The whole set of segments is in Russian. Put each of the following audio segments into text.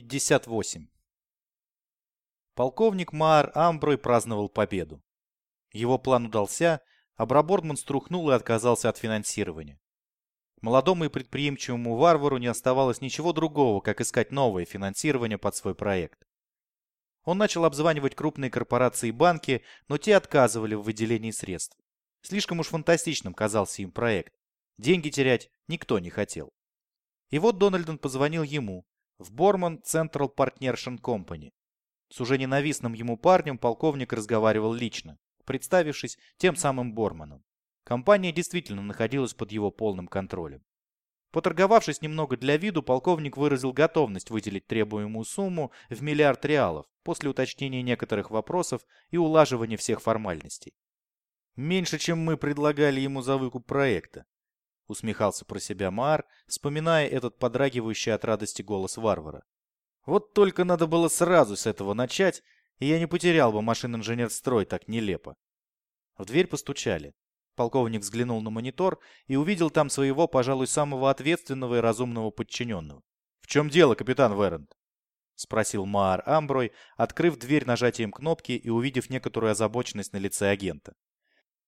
58 Полковник Маар Амброй праздновал победу. Его план удался, а Брабордман струхнул и отказался от финансирования. Молодому и предприимчивому варвару не оставалось ничего другого, как искать новое финансирование под свой проект. Он начал обзванивать крупные корпорации и банки, но те отказывали в выделении средств. Слишком уж фантастичным казался им проект. Деньги терять никто не хотел. И вот Дональдон позвонил ему, в Борман Central Partnership Company. С уже ненавистным ему парнем полковник разговаривал лично, представившись тем самым Борманом. Компания действительно находилась под его полным контролем. Поторговавшись немного для виду, полковник выразил готовность выделить требуемую сумму в миллиард реалов после уточнения некоторых вопросов и улаживания всех формальностей. Меньше, чем мы предлагали ему за выкуп проекта, усмехался про себя Маар, вспоминая этот подрагивающий от радости голос варвара. Вот только надо было сразу с этого начать, и я не потерял бы машин-инженер-строй так нелепо. В дверь постучали. Полковник взглянул на монитор и увидел там своего, пожалуй, самого ответственного и разумного подчиненного. «В чем дело, капитан Верент?» — спросил Маар Амброй, открыв дверь нажатием кнопки и увидев некоторую озабоченность на лице агента.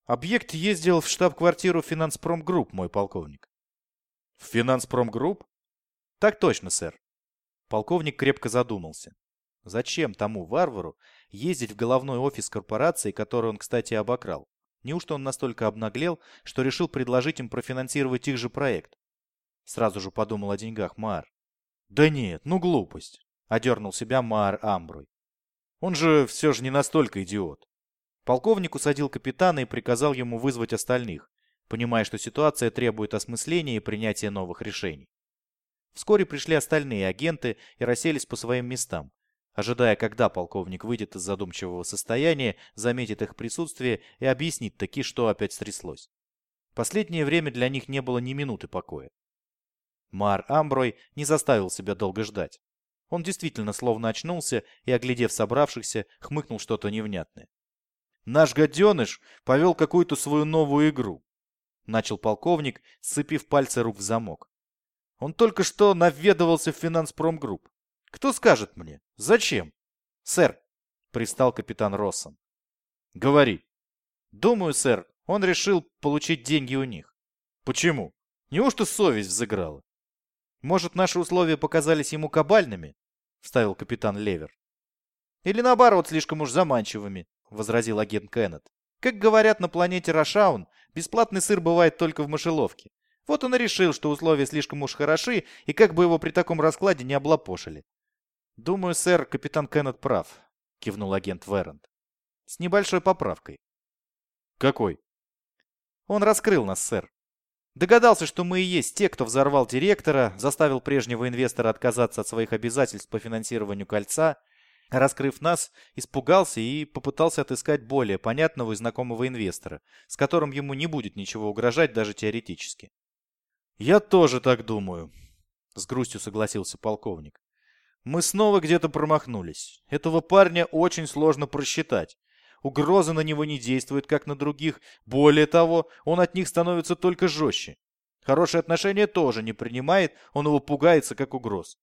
Объект ездил в штаб-квартиру Финанспромгрупп, мой полковник. В Финанспромгрупп? Так точно, сэр. Полковник крепко задумался. Зачем тому варвару ездить в головной офис корпорации, который он, кстати, обокрал? Неужто он настолько обнаглел, что решил предложить им профинансировать их же проект? Сразу же подумал о деньгах Маар. Да нет, ну глупость. Одернул себя Маар Амброй. Он же все же не настолько идиот. Полковник усадил капитана и приказал ему вызвать остальных, понимая, что ситуация требует осмысления и принятия новых решений. Вскоре пришли остальные агенты и расселись по своим местам, ожидая, когда полковник выйдет из задумчивого состояния, заметит их присутствие и объяснит таки, что опять стряслось. Последнее время для них не было ни минуты покоя. Мар Амброй не заставил себя долго ждать. Он действительно словно очнулся и, оглядев собравшихся, хмыкнул что-то невнятное. Наш гаденыш повел какую-то свою новую игру. Начал полковник, сцепив пальцы рук в замок. Он только что наведывался в Финанспромгрупп. Кто скажет мне, зачем? Сэр, пристал капитан Россон. Говори. Думаю, сэр, он решил получить деньги у них. Почему? Неужто совесть взыграла? Может, наши условия показались ему кабальными? Вставил капитан Левер. Или наоборот, слишком уж заманчивыми, — возразил агент Кеннет. «Как говорят на планете Рошаун, бесплатный сыр бывает только в мышеловке. Вот он и решил, что условия слишком уж хороши, и как бы его при таком раскладе не облапошили». «Думаю, сэр, капитан Кеннет прав», — кивнул агент Верент. «С небольшой поправкой». «Какой?» «Он раскрыл нас, сэр. Догадался, что мы и есть те, кто взорвал директора, заставил прежнего инвестора отказаться от своих обязательств по финансированию кольца, Раскрыв нас, испугался и попытался отыскать более понятного и знакомого инвестора, с которым ему не будет ничего угрожать даже теоретически. «Я тоже так думаю», — с грустью согласился полковник. «Мы снова где-то промахнулись. Этого парня очень сложно просчитать. Угроза на него не действует, как на других. Более того, он от них становится только жестче. Хорошие отношения тоже не принимает, он его пугается, как угроз.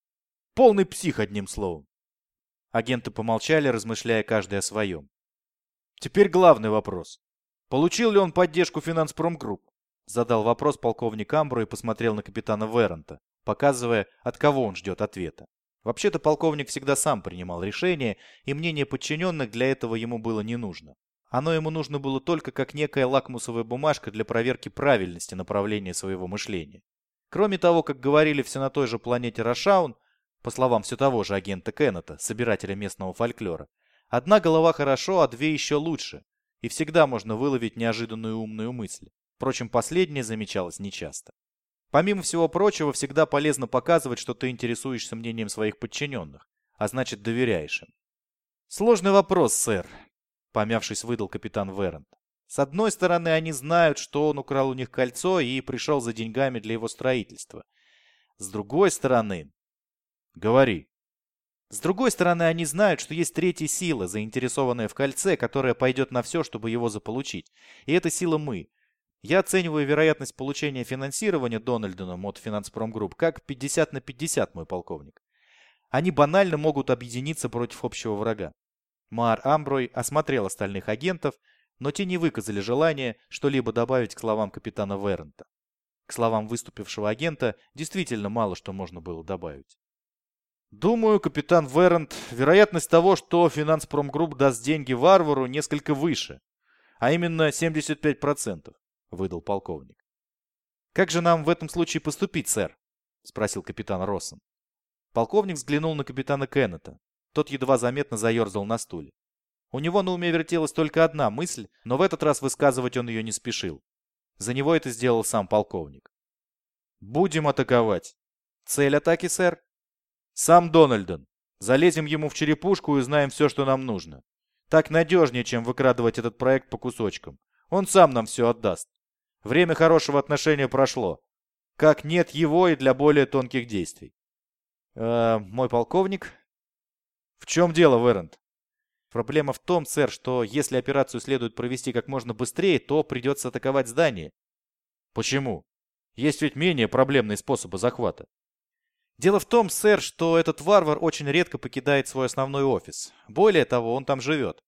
Полный псих, одним словом. Агенты помолчали, размышляя каждый о своем. Теперь главный вопрос. Получил ли он поддержку Финанспромгрупп? Задал вопрос полковник Амбро и посмотрел на капитана Веронта, показывая, от кого он ждет ответа. Вообще-то полковник всегда сам принимал решения, и мнение подчиненных для этого ему было не нужно. Оно ему нужно было только как некая лакмусовая бумажка для проверки правильности направления своего мышления. Кроме того, как говорили все на той же планете Рошаун, по словам все того же агента Кеннета, собирателя местного фольклора. Одна голова хорошо, а две еще лучше. И всегда можно выловить неожиданную умную мысль. Впрочем, последнее замечалось нечасто. Помимо всего прочего, всегда полезно показывать, что ты интересуешься мнением своих подчиненных, а значит доверяешь им. Сложный вопрос, сэр, помявшись, выдал капитан Верент. С одной стороны, они знают, что он украл у них кольцо и пришел за деньгами для его строительства. С другой стороны, Говори. С другой стороны, они знают, что есть третья сила, заинтересованная в кольце, которая пойдет на все, чтобы его заполучить. И эта сила мы. Я оцениваю вероятность получения финансирования Дональдоном от Финанспромгрупп как 50 на 50, мой полковник. они банально могут объединиться против общего врага. Маар Амброй осмотрел остальных агентов, но те не выказали желания что-либо добавить к словам капитана Веррента. К словам выступившего агента действительно мало что можно было добавить. Думаю, капитан Веррент, вероятность того, что Финанспромгрупп даст деньги варвару, несколько выше. А именно 75%, выдал полковник. Как же нам в этом случае поступить, сэр? Спросил капитан Россон. Полковник взглянул на капитана Кеннета. Тот едва заметно заерзал на стуле. У него на уме вертелась только одна мысль, но в этот раз высказывать он ее не спешил. За него это сделал сам полковник. «Будем атаковать». «Цель атаки, сэр?» «Сам Дональден. Залезем ему в черепушку и узнаем все, что нам нужно. Так надежнее, чем выкрадывать этот проект по кусочкам. Он сам нам все отдаст. Время хорошего отношения прошло. Как нет его и для более тонких действий. Э, мой полковник? В чем дело, Верент? Проблема в том, сэр, что если операцию следует провести как можно быстрее, то придется атаковать здание. Почему? Есть ведь менее проблемные способы захвата. Дело в том, сэр, что этот варвар очень редко покидает свой основной офис. Более того, он там живет.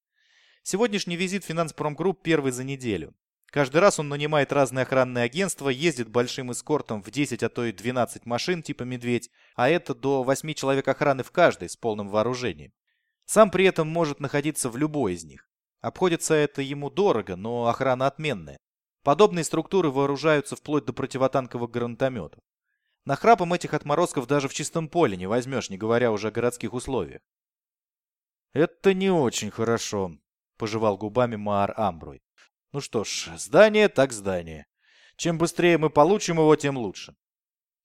Сегодняшний визит Финанспромгрупп первый за неделю. Каждый раз он нанимает разные охранные агентства, ездит большим эскортом в 10, а то и 12 машин типа «Медведь», а это до 8 человек охраны в каждой с полным вооружением. Сам при этом может находиться в любой из них. Обходится это ему дорого, но охрана отменная. Подобные структуры вооружаются вплоть до противотанковых гранатометов. Нахрапом этих отморозков даже в чистом поле не возьмешь, не говоря уже о городских условиях. «Это не очень хорошо», — пожевал губами Маар Амброй. «Ну что ж, здание так здание. Чем быстрее мы получим его, тем лучше».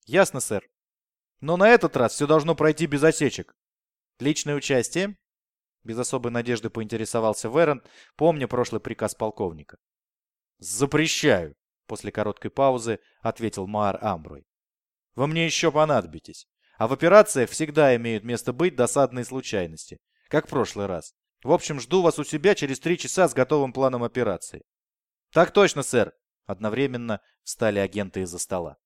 «Ясно, сэр. Но на этот раз все должно пройти без осечек. Личное участие?» Без особой надежды поинтересовался Верон, помня прошлый приказ полковника. «Запрещаю!» — после короткой паузы ответил Маар Амброй. «Вы мне еще понадобитесь. А в операциях всегда имеют место быть досадные случайности, как в прошлый раз. В общем, жду вас у себя через три часа с готовым планом операции». «Так точно, сэр!» Одновременно встали агенты из-за стола.